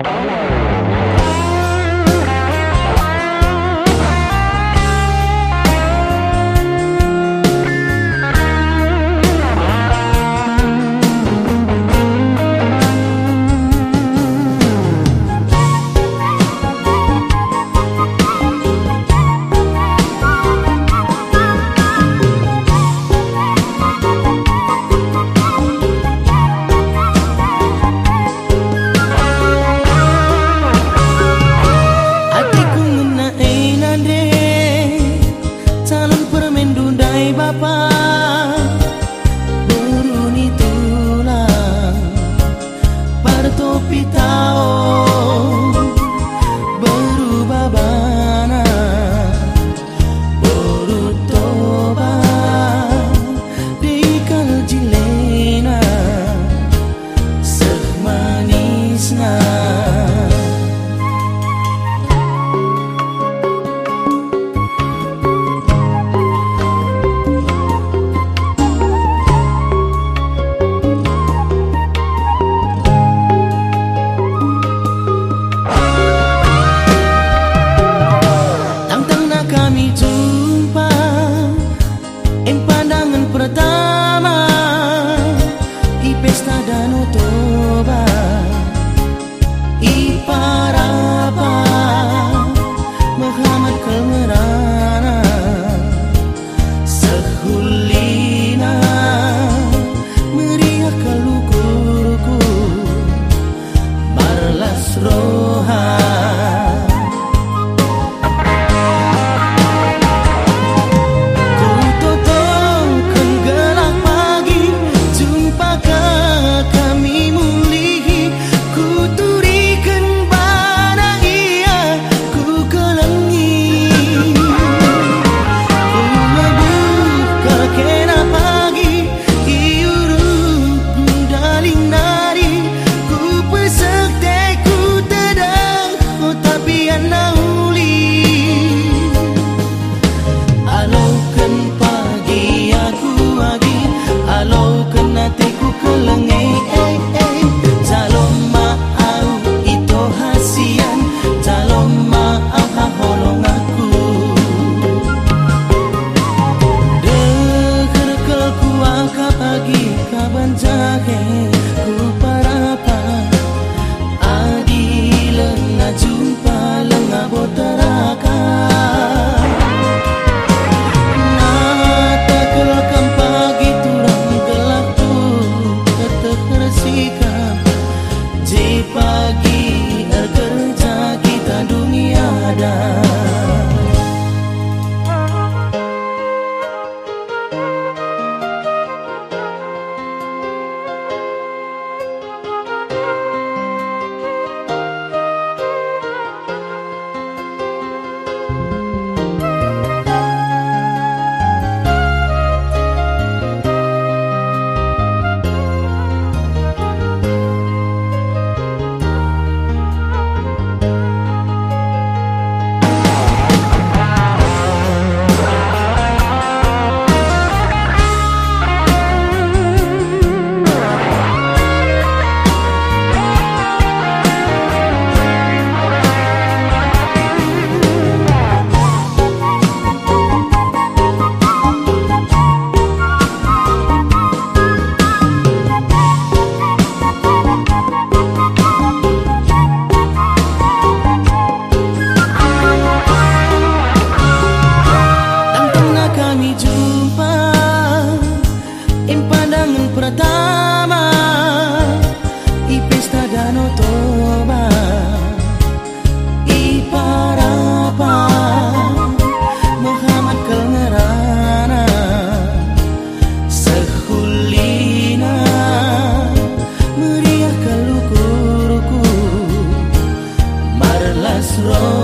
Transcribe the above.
Oh. Pesta Danau Toba bagi kerja kita dunia dan pertama Ipesta dan otoba Iparapa Muhammad kelengerana Sehulina Meriah kelukurku Marlas roh